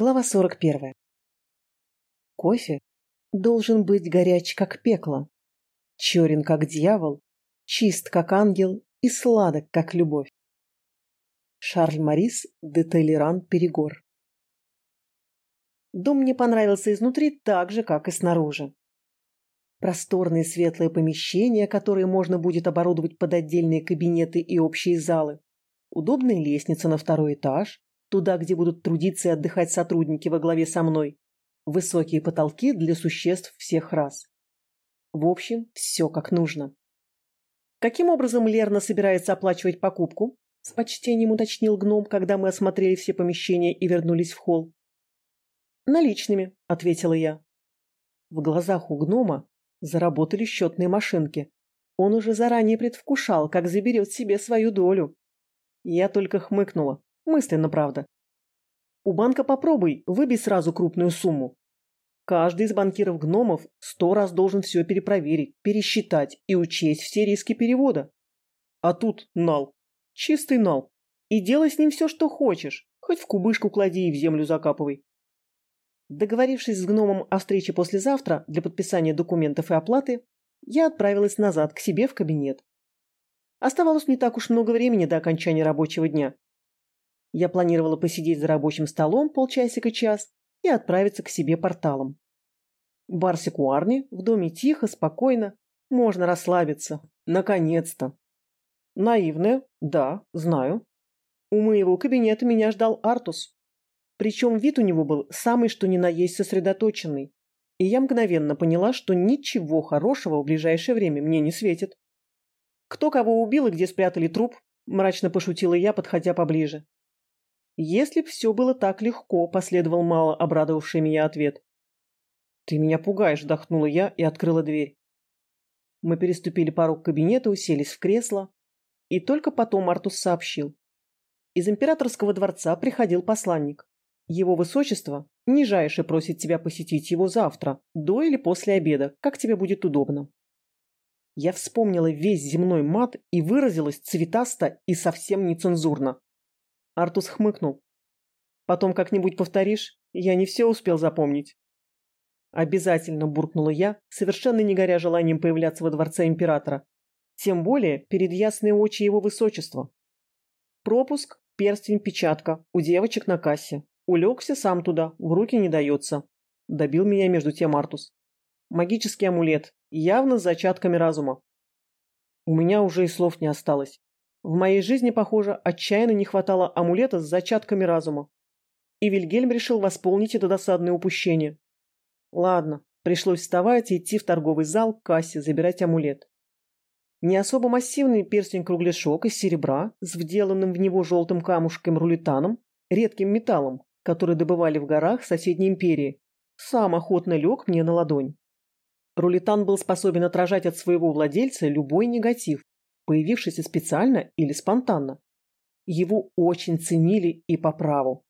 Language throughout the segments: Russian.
Глава 41. Кофе должен быть горяч, как пекло, черен, как дьявол, чист, как ангел и сладок, как любовь. Шарль Марис де Толеран Перегор Дом мне понравился изнутри так же, как и снаружи. Просторные светлые помещения, которые можно будет оборудовать под отдельные кабинеты и общие залы, удобная лестница на второй этаж, туда, где будут трудиться и отдыхать сотрудники во главе со мной, высокие потолки для существ всех рас. В общем, все как нужно. Каким образом Лерна собирается оплачивать покупку? С почтением уточнил гном, когда мы осмотрели все помещения и вернулись в холл. Наличными, ответила я. В глазах у гнома заработали счетные машинки. Он уже заранее предвкушал, как заберет себе свою долю. Я только хмыкнула. Мысленно, правда. У банка попробуй, выбей сразу крупную сумму. Каждый из банкиров-гномов сто раз должен все перепроверить, пересчитать и учесть все риски перевода. А тут нал. Чистый нал. И делай с ним все, что хочешь. Хоть в кубышку клади и в землю закапывай. Договорившись с гномом о встрече послезавтра для подписания документов и оплаты, я отправилась назад к себе в кабинет. Оставалось не так уж много времени до окончания рабочего дня. Я планировала посидеть за рабочим столом полчасика-час и отправиться к себе порталом. Барсик у Арни, в доме тихо, спокойно, можно расслабиться. Наконец-то. Наивная, да, знаю. У моего кабинета меня ждал Артус. Причем вид у него был самый что ни на есть сосредоточенный. И я мгновенно поняла, что ничего хорошего в ближайшее время мне не светит. «Кто кого убил и где спрятали труп?» – мрачно пошутила я, подходя поближе. «Если б все было так легко», – последовал мало обрадовавший меня ответ. «Ты меня пугаешь», – вдохнула я и открыла дверь. Мы переступили порог кабинета, уселись в кресло, и только потом Артус сообщил. Из императорского дворца приходил посланник. Его высочество нижайше просит тебя посетить его завтра, до или после обеда, как тебе будет удобно. Я вспомнила весь земной мат и выразилась цветасто и совсем нецензурно. Артус хмыкнул. «Потом как-нибудь повторишь? Я не все успел запомнить». «Обязательно», – буркнула я, совершенно не горя желанием появляться во дворце императора. Тем более перед ясные очи его высочества. Пропуск, перстень, печатка. У девочек на кассе. Улегся сам туда, в руки не дается. Добил меня между тем Артус. Магический амулет, явно с зачатками разума. У меня уже и слов не осталось. В моей жизни, похоже, отчаянно не хватало амулета с зачатками разума. И Вильгельм решил восполнить это досадное упущение. Ладно, пришлось вставать и идти в торговый зал к кассе забирать амулет. Не особо массивный перстень-кругляшок из серебра с вделанным в него желтым камушком-рулетаном, редким металлом, который добывали в горах соседней империи, сам охотно лег мне на ладонь. Рулетан был способен отражать от своего владельца любой негатив, появившийся специально или спонтанно. Его очень ценили и по праву.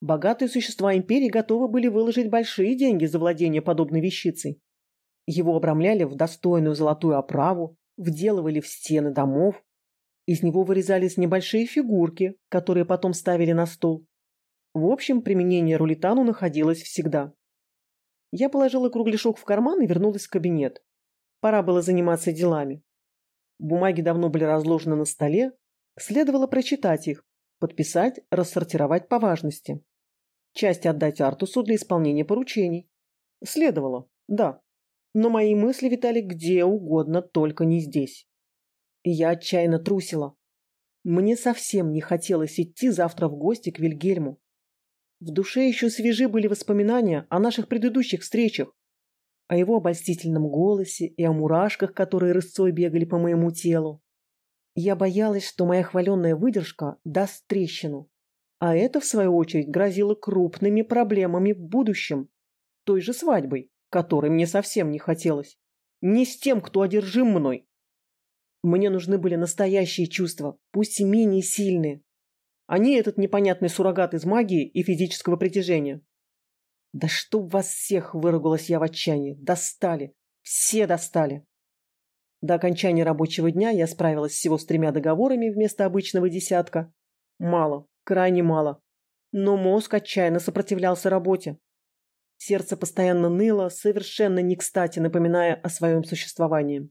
Богатые существа империи готовы были выложить большие деньги за владение подобной вещицей. Его обрамляли в достойную золотую оправу, вделывали в стены домов. Из него вырезались небольшие фигурки, которые потом ставили на стол. В общем, применение рулетану находилось всегда. Я положила кругляшок в карман и вернулась в кабинет. Пора было заниматься делами. Бумаги давно были разложены на столе, следовало прочитать их, подписать, рассортировать по важности. Часть отдать Артусу для исполнения поручений. Следовало, да. Но мои мысли витали где угодно, только не здесь. И я отчаянно трусила. Мне совсем не хотелось идти завтра в гости к Вильгельму. В душе еще свежи были воспоминания о наших предыдущих встречах о его обольстительном голосе и о мурашках, которые рысцой бегали по моему телу. Я боялась, что моя хваленная выдержка даст трещину, а это, в свою очередь, грозило крупными проблемами в будущем, той же свадьбой, которой мне совсем не хотелось, не с тем, кто одержим мной. Мне нужны были настоящие чувства, пусть и менее сильные, а не этот непонятный суррогат из магии и физического притяжения. «Да чтоб вас всех!» – выругалась я в отчаянии. «Достали! Все достали!» До окончания рабочего дня я справилась всего с тремя договорами вместо обычного десятка. Мало, крайне мало. но мозг отчаянно сопротивлялся работе. Сердце постоянно ныло, совершенно не кстати напоминая о своем существовании.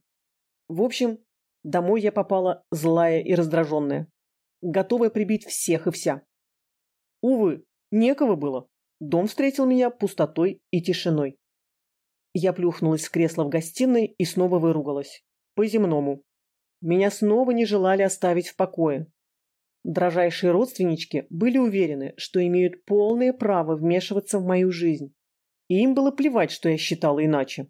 В общем, домой я попала злая и раздраженная, готовая прибить всех и вся. Увы, некого было. Дом встретил меня пустотой и тишиной. Я плюхнулась в кресло в гостиной и снова выругалась. По-земному. Меня снова не желали оставить в покое. Дрожайшие родственнички были уверены, что имеют полное право вмешиваться в мою жизнь. И им было плевать, что я считала иначе.